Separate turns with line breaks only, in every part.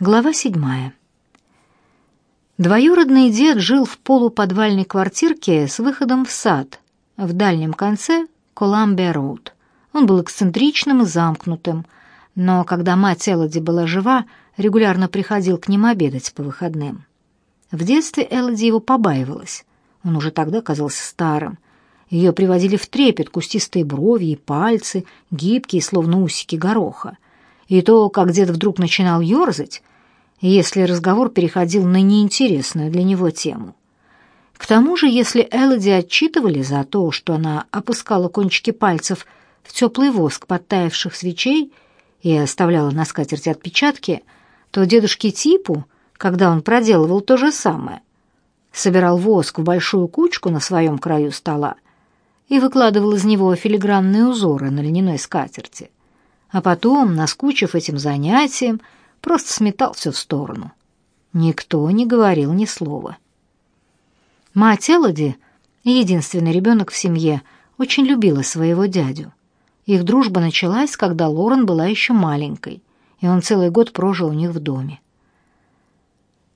Глава седьмая. Двоюродный дед жил в полуподвальной квартирке с выходом в сад в дальнем конце Коламбия-роуд. Он был эксцентричным и замкнутым, но когда мать Элоди была жива, регулярно приходил к ним обедать по выходным. В детстве Элоди его побаивалась. Он уже тогда казался старым. Ее приводили в трепет кустистые брови и пальцы, гибкие, словно усики гороха. И то, как дед вдруг начинал ерзать, если разговор переходил на неинтересную для него тему. К тому же, если Элоди отчитывали за то, что она опускала кончики пальцев в теплый воск подтаявших свечей и оставляла на скатерти отпечатки, то дедушке Типу, когда он проделывал то же самое, собирал воск в большую кучку на своем краю стола и выкладывал из него филигранные узоры на льняной скатерти, а потом, наскучив этим занятием, просто сметал все в сторону. Никто не говорил ни слова. Мать Элоди, единственный ребенок в семье, очень любила своего дядю. Их дружба началась, когда Лорен была еще маленькой, и он целый год прожил у них в доме.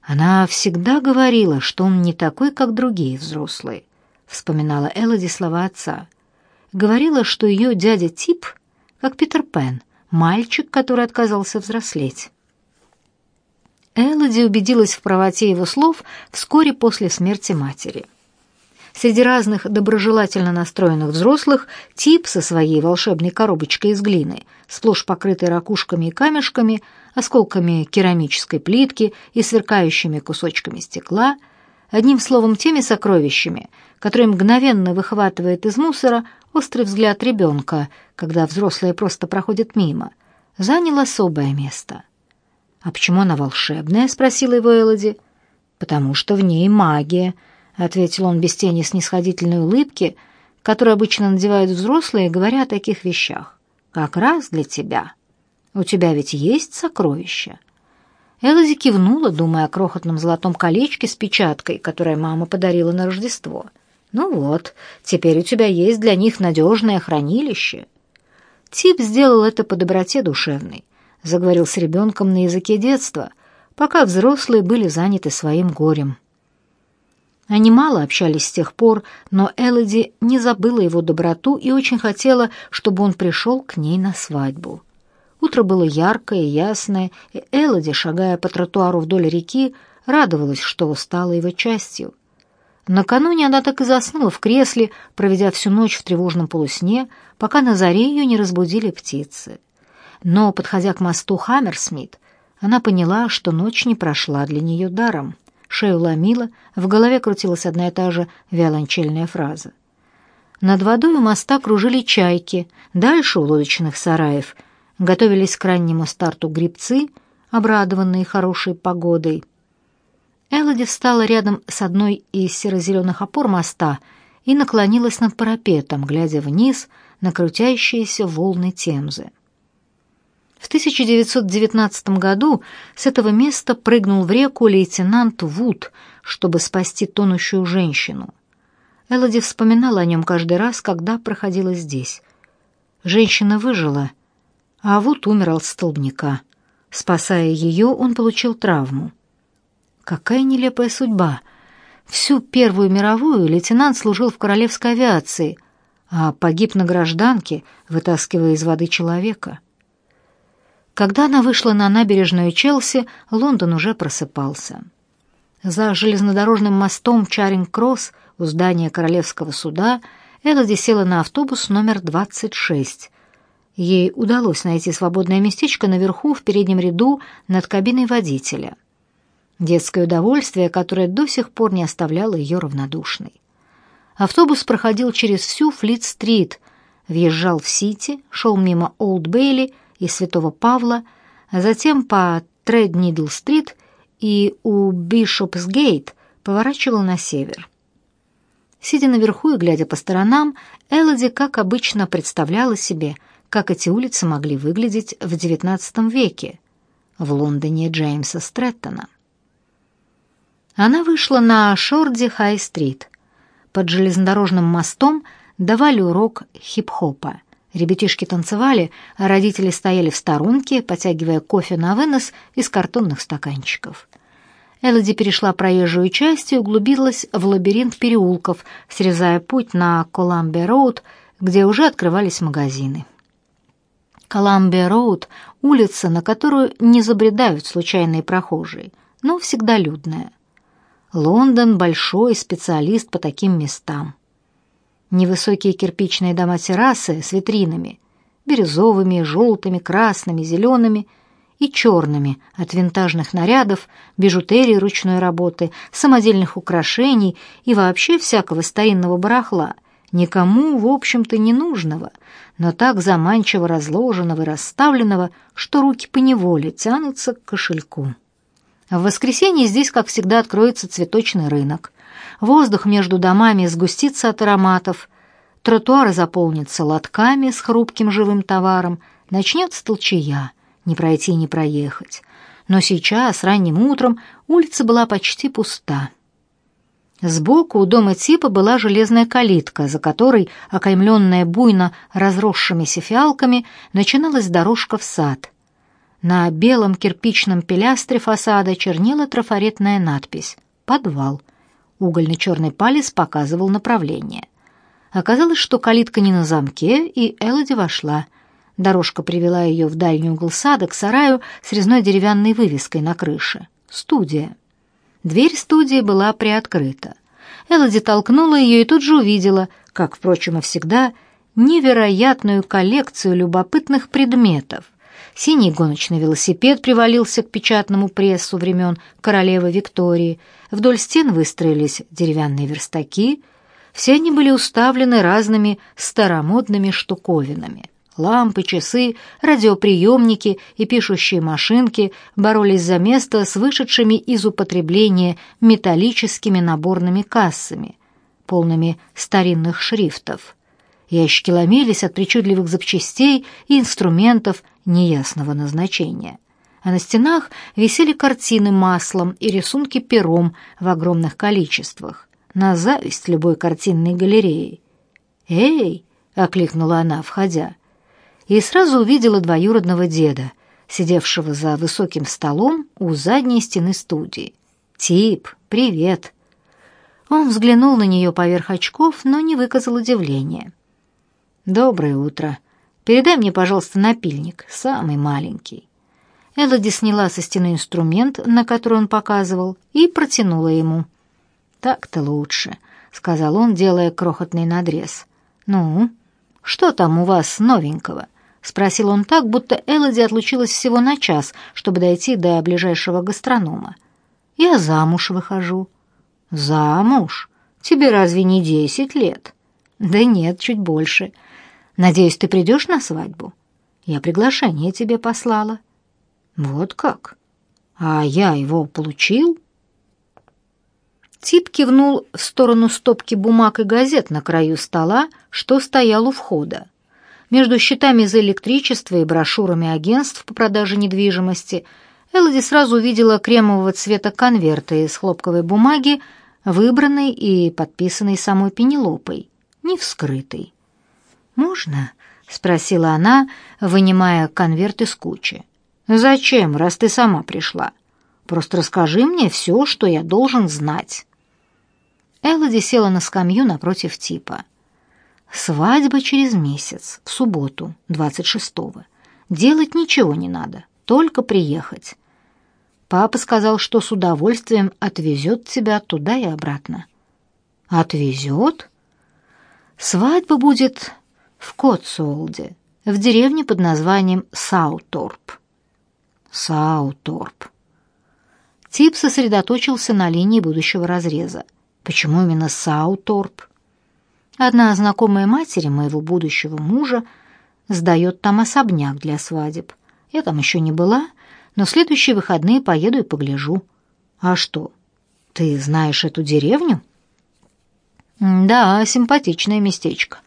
Она всегда говорила, что он не такой, как другие взрослые, вспоминала Элоди слова отца. Говорила, что ее дядя Тип, как Питер Пен, мальчик, который отказался взрослеть. Элоди убедилась в правоте его слов вскоре после смерти матери. Среди разных доброжелательно настроенных взрослых тип со своей волшебной коробочкой из глины, сплошь покрытой ракушками и камешками, осколками керамической плитки и сверкающими кусочками стекла, одним словом, теми сокровищами, которые мгновенно выхватывает из мусора острый взгляд ребенка, когда взрослые просто проходят мимо, занял особое место — «А почему она волшебная?» — спросила его Элоди. «Потому что в ней магия», — ответил он без тени снисходительной улыбки, которую обычно надевают взрослые, говоря о таких вещах. «Как раз для тебя. У тебя ведь есть сокровища». Элоди кивнула, думая о крохотном золотом колечке с печаткой, которое мама подарила на Рождество. «Ну вот, теперь у тебя есть для них надежное хранилище». Тип сделал это по доброте душевной заговорил с ребенком на языке детства, пока взрослые были заняты своим горем. Они мало общались с тех пор, но Элоди не забыла его доброту и очень хотела, чтобы он пришел к ней на свадьбу. Утро было яркое и ясное, и Элоди, шагая по тротуару вдоль реки, радовалась, что стала его частью. Накануне она так и заснула в кресле, проведя всю ночь в тревожном полусне, пока на заре ее не разбудили птицы. Но, подходя к мосту Хаммерсмит, она поняла, что ночь не прошла для нее даром. Шею ломила, в голове крутилась одна и та же виолончельная фраза. Над водой у моста кружили чайки, дальше у лодочных сараев готовились к раннему старту грибцы, обрадованные хорошей погодой. Элоди встала рядом с одной из серо-зеленых опор моста и наклонилась над парапетом, глядя вниз на крутящиеся волны Темзы. В 1919 году с этого места прыгнул в реку лейтенант Вуд, чтобы спасти тонущую женщину. Элоди вспоминала о нем каждый раз, когда проходила здесь. Женщина выжила, а Вуд умер от столбняка. Спасая ее, он получил травму. Какая нелепая судьба! Всю Первую мировую лейтенант служил в королевской авиации, а погиб на гражданке, вытаскивая из воды человека. Когда она вышла на набережную Челси, Лондон уже просыпался. За железнодорожным мостом Чаринг-Кросс у здания Королевского суда Элоди села на автобус номер 26. Ей удалось найти свободное местечко наверху в переднем ряду над кабиной водителя. Детское удовольствие, которое до сих пор не оставляло ее равнодушной. Автобус проходил через всю Флит-стрит, въезжал в Сити, шел мимо Олд-Бейли и Святого Павла, а затем по Треднидл-стрит и у Бишопсгейт поворачивал на север. Сидя наверху и глядя по сторонам, Элоди, как обычно, представляла себе, как эти улицы могли выглядеть в XIX веке в Лондоне Джеймса Стрэттона. Она вышла на Шорди Хай-стрит. Под железнодорожным мостом давали урок хип-хопа. Ребятишки танцевали, а родители стояли в сторонке, потягивая кофе на вынос из картонных стаканчиков. Элоди перешла проезжую часть и углубилась в лабиринт переулков, срезая путь на Коламбе-роуд, где уже открывались магазины. Коламбия-роуд — улица, на которую не забредают случайные прохожие, но всегда людная. Лондон — большой специалист по таким местам. Невысокие кирпичные дома-террасы с витринами, бирюзовыми, желтыми, красными, зелеными и черными от винтажных нарядов, бижутерии ручной работы, самодельных украшений и вообще всякого старинного барахла, никому, в общем-то, не нужного, но так заманчиво разложенного и расставленного, что руки поневоле тянутся к кошельку. В воскресенье здесь, как всегда, откроется цветочный рынок. Воздух между домами сгустится от ароматов, тротуары заполнятся лотками с хрупким живым товаром, начнется толчая, не пройти, не проехать. Но сейчас, ранним утром, улица была почти пуста. Сбоку у дома типа была железная калитка, за которой, окаймленная буйно разросшимися фиалками, начиналась дорожка в сад. На белом кирпичном пилястре фасада чернела трафаретная надпись «Подвал». Угольный черный палец показывал направление. Оказалось, что калитка не на замке, и Элоди вошла. Дорожка привела ее в дальний угол сада к сараю с резной деревянной вывеской на крыше. «Студия». Дверь студии была приоткрыта. Элоди толкнула ее и тут же увидела, как, впрочем, и всегда, невероятную коллекцию любопытных предметов. Синий гоночный велосипед привалился к печатному прессу времен королевы Виктории. Вдоль стен выстроились деревянные верстаки. Все они были уставлены разными старомодными штуковинами. Лампы, часы, радиоприемники и пишущие машинки боролись за место с вышедшими из употребления металлическими наборными кассами, полными старинных шрифтов. Ящики ломились от причудливых запчастей и инструментов неясного назначения. А на стенах висели картины маслом и рисунки пером в огромных количествах, на зависть любой картинной галереи. «Эй!» — окликнула она, входя — и сразу увидела двоюродного деда, сидевшего за высоким столом у задней стены студии. «Тип, привет!» Он взглянул на нее поверх очков, но не выказал удивления. «Доброе утро. Передай мне, пожалуйста, напильник, самый маленький». Элоди сняла со стены инструмент, на который он показывал, и протянула ему. «Так-то лучше», — сказал он, делая крохотный надрез. «Ну, что там у вас новенького?» — спросил он так, будто Элоди отлучилась всего на час, чтобы дойти до ближайшего гастронома. «Я замуж выхожу». «Замуж? Тебе разве не десять лет?» «Да нет, чуть больше. Надеюсь, ты придешь на свадьбу? Я приглашение тебе послала». «Вот как? А я его получил?» Тип кивнул в сторону стопки бумаг и газет на краю стола, что стоял у входа. Между счетами за электричество и брошюрами агентств по продаже недвижимости Элоди сразу увидела кремового цвета конверты из хлопковой бумаги, выбранной и подписанной самой Пенелопой, не вскрытой. «Можно?» — спросила она, вынимая конверт из кучи. «Зачем, раз ты сама пришла? Просто расскажи мне все, что я должен знать». Элоди села на скамью напротив типа. Свадьба через месяц, в субботу, 26-го. Делать ничего не надо, только приехать. Папа сказал, что с удовольствием отвезет тебя туда и обратно. Отвезет? Свадьба будет в Котсуолде, в деревне под названием Сауторп. Сауторп. Тип сосредоточился на линии будущего разреза. Почему именно Сауторп? Одна знакомая матери моего будущего мужа сдает там особняк для свадеб. Я там еще не была, но в следующие выходные поеду и погляжу. А что, ты знаешь эту деревню? Да, симпатичное местечко.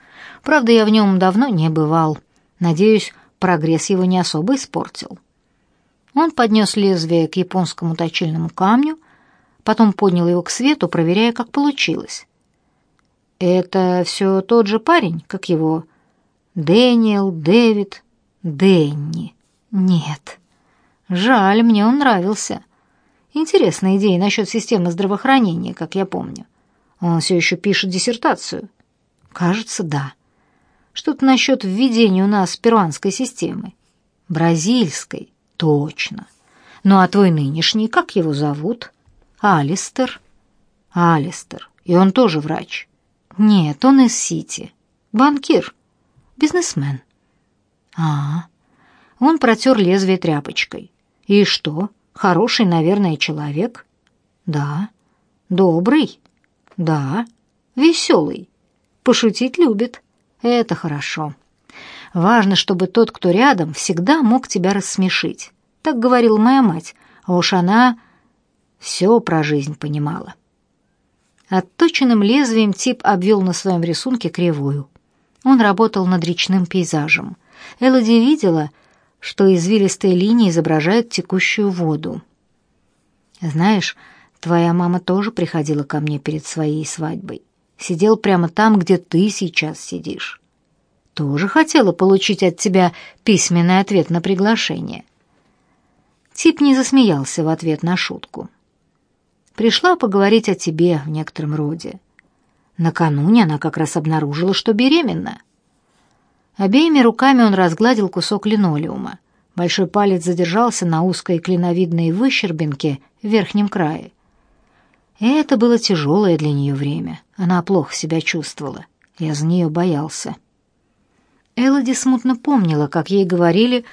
Правда, я в нем давно не бывал. Надеюсь, прогресс его не особо испортил. Он поднес лезвие к японскому точильному камню, потом поднял его к свету, проверяя, как получилось. «Это все тот же парень, как его? Дэниел, Дэвид, Дэнни. Нет. Жаль, мне он нравился. Интересная идея насчет системы здравоохранения, как я помню. Он все еще пишет диссертацию. Кажется, да. Что-то насчет введения у нас перуанской системы. Бразильской, точно. Ну а твой нынешний, как его зовут? Алистер. Алистер. И он тоже врач. Нет, он из Сити. Банкир. Бизнесмен. А, он протер лезвие тряпочкой. И что? Хороший, наверное, человек? Да. Добрый? Да. Веселый. Пошутить любит. Это хорошо. Важно, чтобы тот, кто рядом, всегда мог тебя рассмешить. Так говорила моя мать, а уж она все про жизнь понимала. Отточенным лезвием тип обвел на своем рисунке кривую. Он работал над речным пейзажем. Элоди видела, что извилистые линии изображают текущую воду. «Знаешь, твоя мама тоже приходила ко мне перед своей свадьбой. Сидел прямо там, где ты сейчас сидишь. Тоже хотела получить от тебя письменный ответ на приглашение». Тип не засмеялся в ответ на шутку. «Пришла поговорить о тебе в некотором роде. Накануне она как раз обнаружила, что беременна. Обеими руками он разгладил кусок линолеума. Большой палец задержался на узкой клиновидной выщербинке в верхнем крае. Это было тяжелое для нее время. Она плохо себя чувствовала. Я за нее боялся. Элоди смутно помнила, как ей говорили,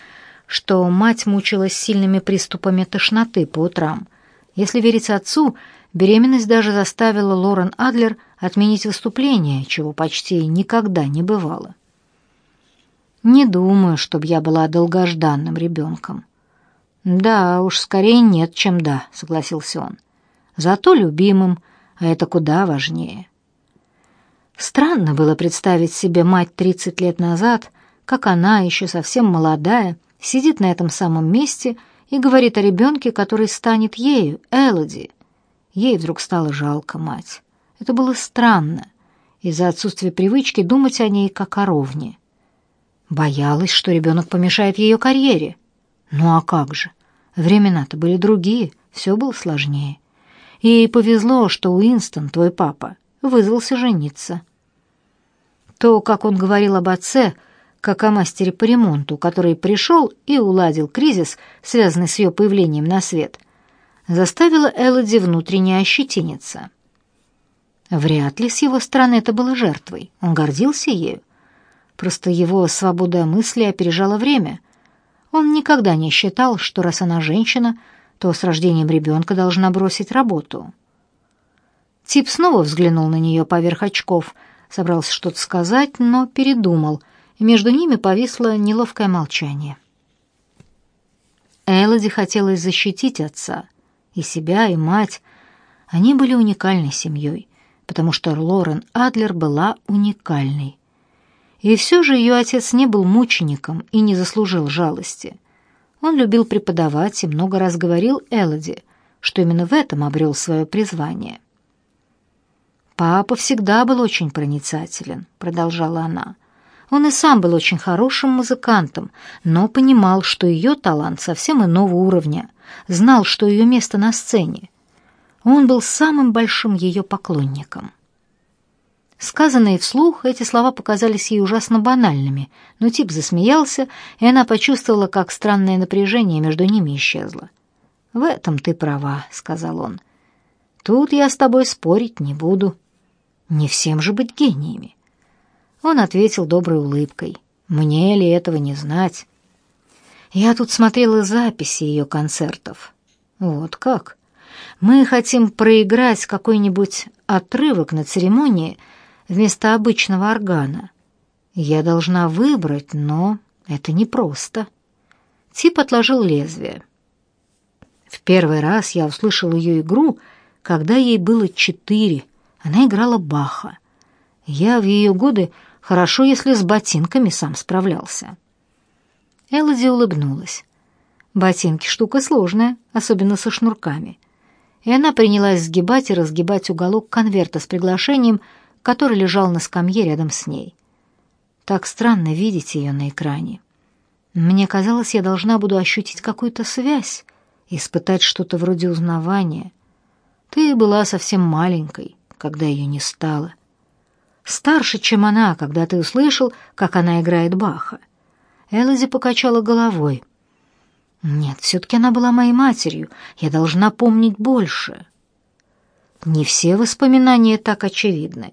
что мать мучилась сильными приступами тошноты по утрам. Если верить отцу, беременность даже заставила Лорен Адлер отменить выступление, чего почти никогда не бывало. Не думаю, чтобы я была долгожданным ребенком. Да, уж скорее нет, чем да, согласился он. Зато любимым, а это куда важнее. Странно было представить себе мать 30 лет назад, как она, еще совсем молодая, сидит на этом самом месте и говорит о ребенке, который станет ею, Элоди. Ей вдруг стало жалко мать. Это было странно, из-за отсутствия привычки думать о ней как о ровне. Боялась, что ребенок помешает ее карьере. Ну а как же? Времена-то были другие, все было сложнее. Ей повезло, что Уинстон, твой папа, вызвался жениться. То, как он говорил об отце, как о мастере по ремонту, который пришел и уладил кризис, связанный с ее появлением на свет, заставило Элоди внутренне ощетиниться. Вряд ли с его стороны это было жертвой. Он гордился ею, Просто его свобода мысли опережала время. Он никогда не считал, что раз она женщина, то с рождением ребенка должна бросить работу. Тип снова взглянул на нее поверх очков, собрался что-то сказать, но передумал, и между ними повисло неловкое молчание. Элоди хотелось защитить отца, и себя, и мать. Они были уникальной семьей, потому что Лорен Адлер была уникальной. И все же ее отец не был мучеником и не заслужил жалости. Он любил преподавать и много раз говорил Элоди, что именно в этом обрел свое призвание. «Папа всегда был очень проницателен», — продолжала она. Он и сам был очень хорошим музыкантом, но понимал, что ее талант совсем иного уровня, знал, что ее место на сцене. Он был самым большим ее поклонником. Сказанные вслух, эти слова показались ей ужасно банальными, но тип засмеялся, и она почувствовала, как странное напряжение между ними исчезло. «В этом ты права», — сказал он. «Тут я с тобой спорить не буду. Не всем же быть гениями». Он ответил доброй улыбкой. «Мне ли этого не знать?» Я тут смотрела записи ее концертов. Вот как. Мы хотим проиграть какой-нибудь отрывок на церемонии — вместо обычного органа. Я должна выбрать, но это непросто. Тип отложил лезвие. В первый раз я услышал ее игру, когда ей было четыре. Она играла Баха. Я в ее годы хорошо, если с ботинками сам справлялся. Элоди улыбнулась. Ботинки штука сложная, особенно со шнурками. И она принялась сгибать и разгибать уголок конверта с приглашением, который лежал на скамье рядом с ней. так странно видеть ее на экране. Мне казалось, я должна буду ощутить какую-то связь, испытать что-то вроде узнавания. Ты была совсем маленькой, когда ее не стало. Старше, чем она, когда ты услышал, как она играет Баха. Элоди покачала головой. Нет, все-таки она была моей матерью. Я должна помнить больше. Не все воспоминания так очевидны.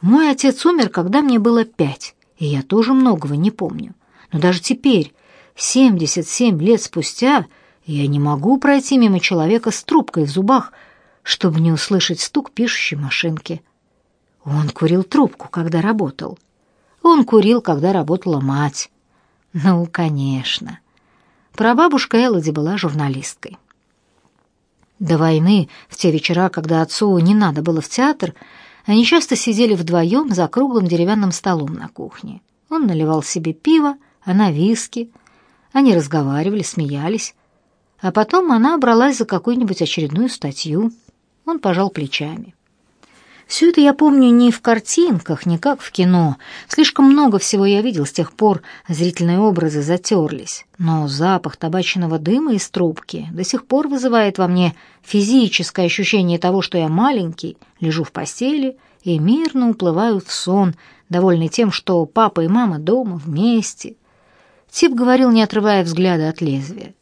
Мой отец умер, когда мне было пять, и я тоже многого не помню. Но даже теперь, 77 лет спустя, я не могу пройти мимо человека с трубкой в зубах, чтобы не услышать стук пишущей машинки. Он курил трубку, когда работал. Он курил, когда работала мать. Ну, конечно. Прабабушка Элоди была журналисткой. До войны, в те вечера, когда отцу не надо было в театр, они часто сидели вдвоем за круглым деревянным столом на кухне. Он наливал себе пиво, она виски. Они разговаривали, смеялись. А потом она бралась за какую-нибудь очередную статью. Он пожал плечами. Все это я помню не в картинках, не как в кино. Слишком много всего я видел с тех пор, зрительные образы затерлись. Но запах табачного дыма из трубки до сих пор вызывает во мне физическое ощущение того, что я маленький, лежу в постели и мирно уплываю в сон, довольный тем, что папа и мама дома вместе. Тип говорил, не отрывая взгляда от лезвия.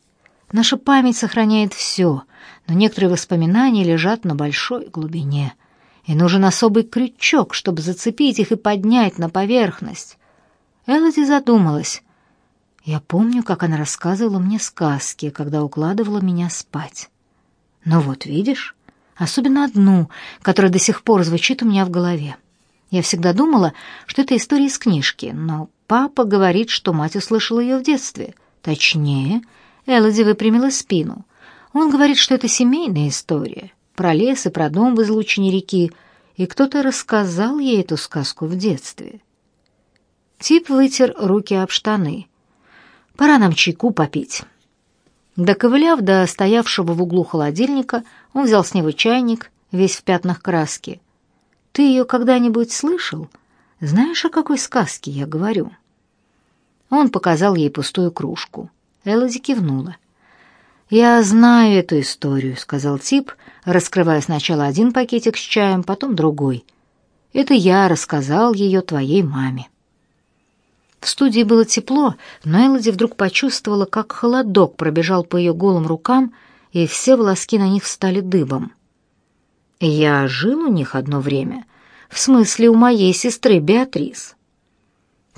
Наша память сохраняет все, но некоторые воспоминания лежат на большой глубине — и нужен особый крючок, чтобы зацепить их и поднять на поверхность. Элоди задумалась. Я помню, как она рассказывала мне сказки, когда укладывала меня спать. Ну вот, видишь, особенно одну, которая до сих пор звучит у меня в голове. Я всегда думала, что это история из книжки, но папа говорит, что мать услышала ее в детстве. Точнее, Элоди выпрямила спину. Он говорит, что это семейная история про лес и про дом в излучине реки, и кто-то рассказал ей эту сказку в детстве. Тип вытер руки об штаны. «Пора нам чайку попить». Доковыляв до стоявшего в углу холодильника, он взял с него чайник, весь в пятнах краски. «Ты ее когда-нибудь слышал? Знаешь, о какой сказке я говорю?» Он показал ей пустую кружку. Элоди кивнула. «Я знаю эту историю», — сказал тип, раскрывая сначала один пакетик с чаем, потом другой. «Это я рассказал ее твоей маме». В студии было тепло, но Элоди вдруг почувствовала, как холодок пробежал по ее голым рукам, и все волоски на них стали дыбом. «Я жил у них одно время, в смысле у моей сестры Беатрис.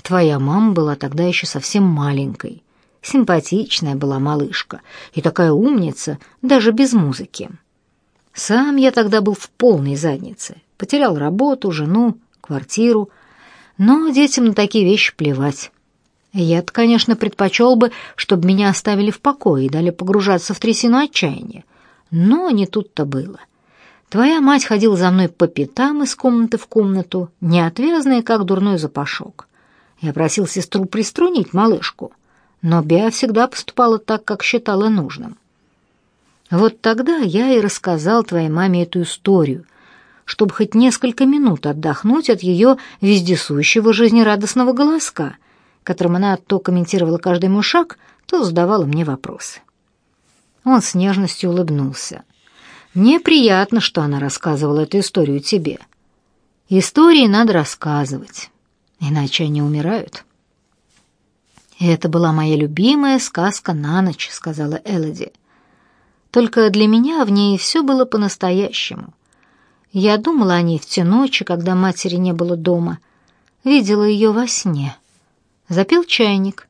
Твоя мама была тогда еще совсем маленькой». Симпатичная была малышка и такая умница, даже без музыки. Сам я тогда был в полной заднице. Потерял работу, жену, квартиру. Но детям на такие вещи плевать. Я-то, конечно, предпочел бы, чтобы меня оставили в покое и дали погружаться в трясину отчаяния. Но не тут-то было. Твоя мать ходила за мной по пятам из комнаты в комнату, неотвязная, как дурной запашок. Я просил сестру приструнить малышку — но Беа всегда поступала так, как считала нужным. Вот тогда я и рассказал твоей маме эту историю, чтобы хоть несколько минут отдохнуть от ее вездесущего жизнерадостного голоска, которым она то комментировала каждый мой шаг, то задавала мне вопросы. Он с нежностью улыбнулся. «Мне приятно, что она рассказывала эту историю тебе. Истории надо рассказывать, иначе они умирают». «Это была моя любимая сказка на ночь», — сказала Элоди. «Только для меня в ней все было по-настоящему. Я думала о ней в те ночи, когда матери не было дома. Видела ее во сне. Запел чайник.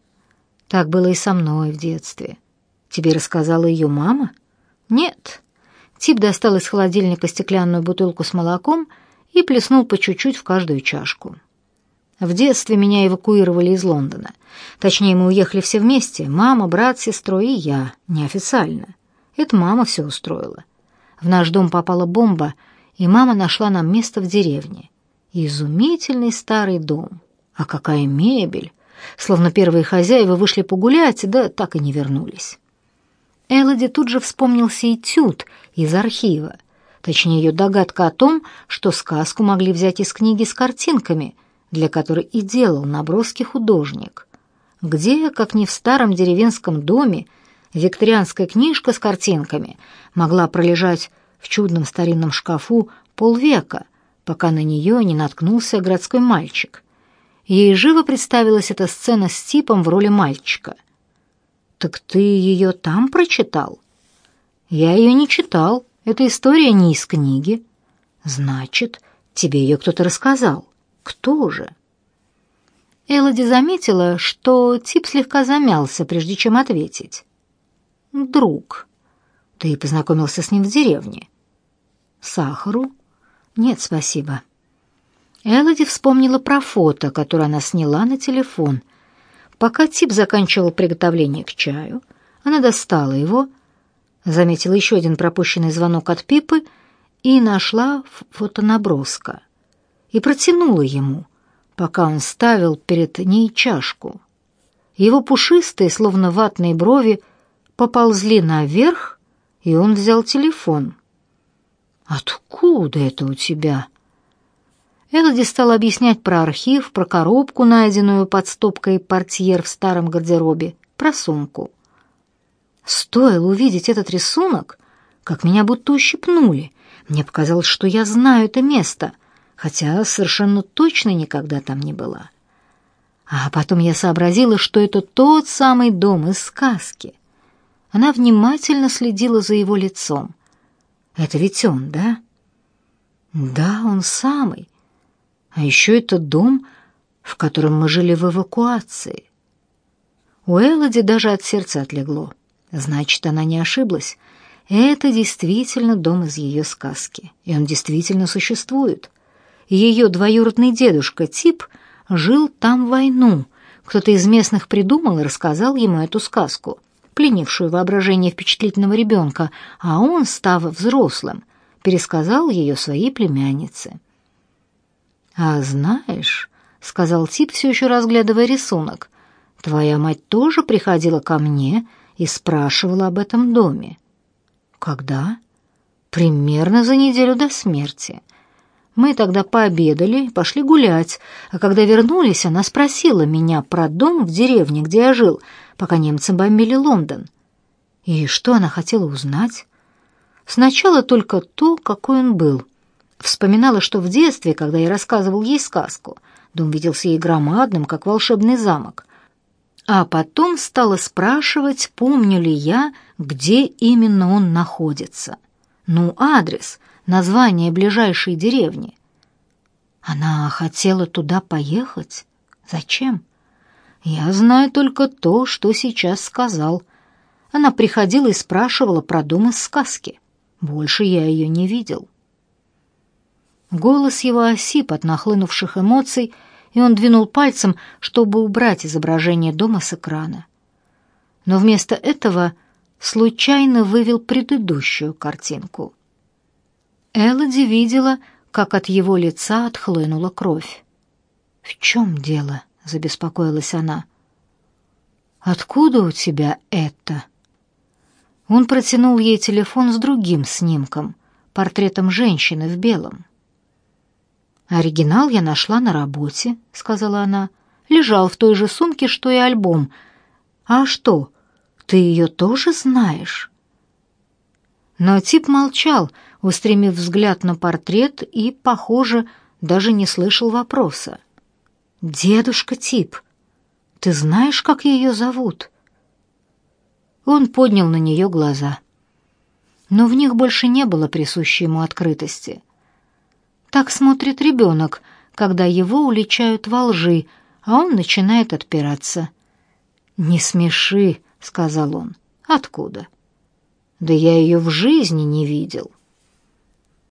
Так было и со мной в детстве. Тебе рассказала ее мама?» «Нет». Тип достал из холодильника стеклянную бутылку с молоком и плеснул по чуть-чуть в каждую чашку. В детстве меня эвакуировали из Лондона. Точнее, мы уехали все вместе, мама, брат, сестра и я, неофициально. Это мама все устроила. В наш дом попала бомба, и мама нашла нам место в деревне. Изумительный старый дом. А какая мебель! Словно первые хозяева вышли погулять, да так и не вернулись. Элоди тут же вспомнился этюд из архива. Точнее, ее догадка о том, что сказку могли взять из книги с картинками — для которой и делал наброски художник. Где, как не в старом деревенском доме, викторианская книжка с картинками могла пролежать в чудном старинном шкафу полвека, пока на нее не наткнулся городской мальчик. Ей живо представилась эта сцена с типом в роли мальчика. «Так ты ее там прочитал?» «Я ее не читал. Эта история не из книги». «Значит, тебе ее кто-то рассказал. Кто же?» Элоди заметила, что тип слегка замялся, прежде чем ответить. «Друг. Ты познакомился с ним в деревне?» «Сахару?» «Нет, спасибо». Элоди вспомнила про фото, которое она сняла на телефон. Пока тип заканчивал приготовление к чаю, она достала его, заметила еще один пропущенный звонок от Пипы и нашла фотонаброска. И протянула ему, пока он ставил перед ней чашку. Его пушистые, словно ватные брови, поползли наверх, и он взял телефон. «Откуда это у тебя?» Элоди стала объяснять про архив, про коробку, найденную под стопкой портьер в старом гардеробе, про сумку. Стоило увидеть этот рисунок, как меня будто ущипнули. Мне показалось, что я знаю это место, хотя совершенно точно никогда там не была. А потом я сообразила, что это тот самый дом из сказки. Она внимательно следила за его лицом. Это ведь он, да? Да, он самый. А еще это дом, в котором мы жили в эвакуации. У Элоди даже от сердца отлегло. Значит, она не ошиблась. Это действительно дом из ее сказки, и он действительно существует. Ее двоюродный дедушка Тип жил там в войну. Кто-то из местных придумал и рассказал ему эту сказку, пленившую воображение впечатлительного ребенка, а он, став взрослым, пересказал ее своей племяннице. «А знаешь», — сказал Тип, все еще разглядывая рисунок, «твоя мать тоже приходила ко мне и спрашивала об этом доме». «Когда?» «Примерно за неделю до смерти. Мы тогда пообедали, пошли гулять, а когда вернулись, она спросила меня про дом в деревне, где я жил, пока немцы бомбили Лондон. И что она хотела узнать?» Сначала только то, какой он был — Вспоминала, что в детстве, когда я рассказывал ей сказку, дом виделся ей громадным, как волшебный замок. А потом стала спрашивать, помню ли я, где именно он находится. Ну, адрес, название ближайшей деревни. Она хотела туда поехать? Зачем? Я знаю только то, что сейчас сказал. Она приходила и спрашивала про дом из сказки. Больше я ее не видел. Голос его осип от нахлынувших эмоций, и он двинул пальцем, чтобы убрать изображение дома с экрана. Но вместо этого случайно вывел предыдущую картинку. Элоди видела, как от его лица отхлынула кровь. «В чем дело?» — забеспокоилась она. «Откуда у тебя это?» Он протянул ей телефон с другим снимком, портретом женщины в белом. «Оригинал я нашла на работе», — сказала она. «Лежал в той же сумке, что и альбом. А что, ты ее тоже знаешь?» Но тип молчал, устремив взгляд на портрет и, похоже, даже не слышал вопроса. «Дедушка Тип, ты знаешь, как ее зовут?» Он поднял на нее глаза. Но в них больше не было присущей ему открытости. Так смотрит ребенок, когда его уличают во лжи, а он начинает отпираться. «Не смеши», — сказал он. «Откуда?» «Да я ее в жизни не видел».